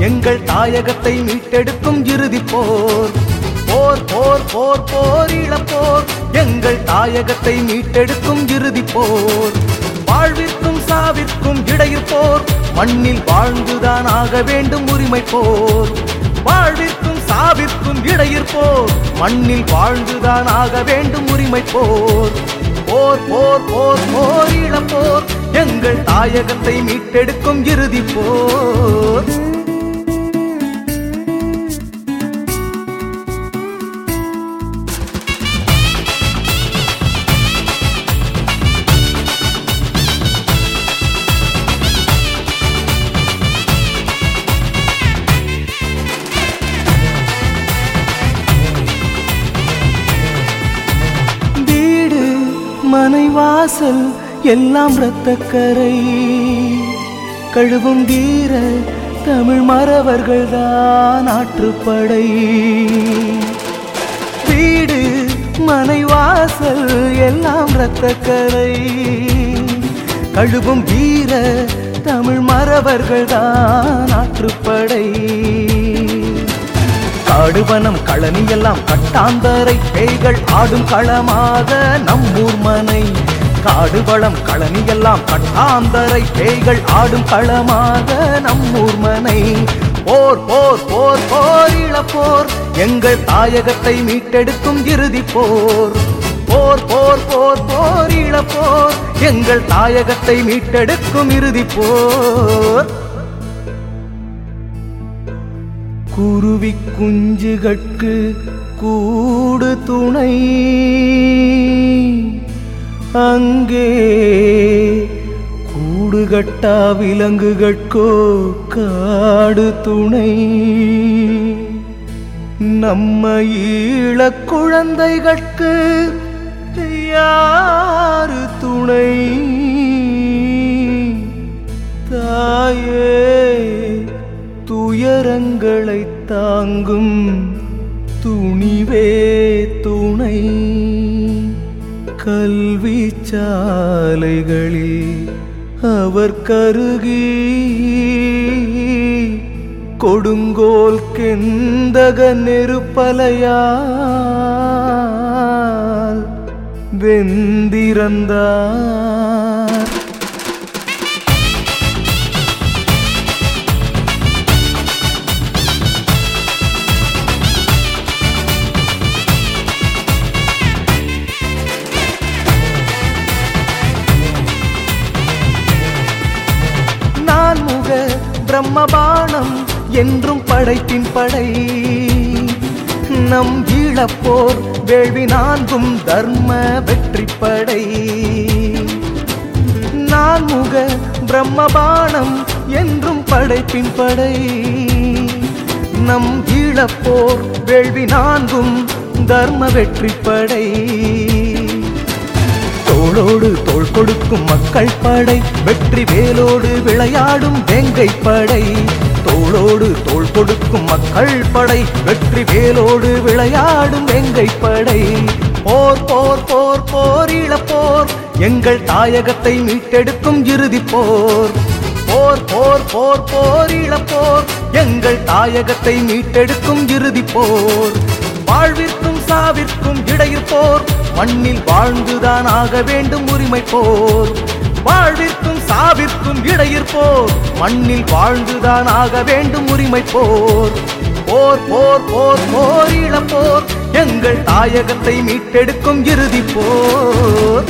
எங்கள் தாயகத்தை மீட்டெடுக்கும் இறுதி போர். போர் போர் போர் போர் இழப்போர் எங்கள் தாயகத்தை மீட்டெடுக்கும் இறுதி போர். வாழ்விற்கும் சாவிற்கும் இடையில் போர். மண்ணில் வாழ்ந்துதான் ஆக வேண்டும் உரிமை போர். வாழ்விற்கும் சாவிற்கும் இடையில் போர். மண்ணில் வாழ்ந்துதான் ஆக வேண்டும் உரிமை போர். போர் போர் போர் போர் இழப்போர் எங்கள் தாயகத்தை மீட்டெடுக்கும் இறுதி போர். மனை வாசல் எல்லாம் இரத்தக்கரை. கழுவும் வீர தமிழ் மறவர்கள் தான் ஆற்றுப்படை. வீடு மனை வாசல் எல்லாம் இரத்தக்கரை. கழுவும் வீர தமிழ் மறவர்கள் தான் ஆற்றுப்படை. காடுவனம் களனி எல்லாம் கட்டாந்தரை பேய்கள் ஆடும் களமாக நம்மூர் மனை காடுவளம் களனி எல்லாம் கட்டாந்தரை பேய்கள் ஆடும் களமாக நம்மூர் மனை போர் போர் போர் போர் இழப்போர் எங்கள் தாயகத்தை மீட்டெடுக்கும் இறுதி போர். போர் போர் போர் போர் இழப்போர் எங்கள் தாயகத்தை மீட்டெடுக்கும் இறுதி போர். குருவி குஞ்சுகட்கு கூடு துணை. அங்கே கூடுகட்டா விலங்குகட்கோ காடு துணை. நம்ம ஈழக் குழந்தைகட்கு யாரு துணை? தாயே துயரங்களை தாங்கும் துணிவே துணை. கல்வி சாலைகளில் அவர் கருகி கொடுங்கோல் கெந்தக நெருப்பலையால் வெந்திரந்தார் பிரம்மபாணம் என்றும் படைப்பின் படை. நம் ஈழப்போர் வேள்வி நான்கும் தர்ம வெற்றி படை நான்முக பிரம்மபாணம் என்றும் படைப்பின் படை. நம் ஈழப்போர் வேள்வி நான்கும் தர்ம வெற்றி படை தோளோடு தோள் கொடுக்கும் மக்கள் படை. வெற்றி வேலோடு விளையாடும் வேங்கை படை. தோளோடு தோள் கொடுக்கும் மக்கள் படை. வெற்றி வேலோடு விளையாடும் வேங்கை படை. போர் போர் போர் போர் இழப்போர் எங்கள் தாயகத்தை மீட்டெடுக்கும் இறுதி போர். போர் போர் போர் போர் இழப்போர் எங்கள் தாயகத்தை மீட்டெடுக்கும் இறுதி போர். வாழ்விற்கும் சாவிற்கும் இடையில் போர். மண்ணில் வாழ்ந்துதான் ஆக வேண்டும் உரிமை போர். வாழ்விற்கும் சாவிற்கும் இடையிற்போர் மண்ணில் வாழ்ந்துதான் ஆக வேண்டும் உரிமை போர். போர் போர் போர் போர் இளப்போர் எங்கள் தாயகத்தை மீட்டெடுக்கும் இறுதி போர்.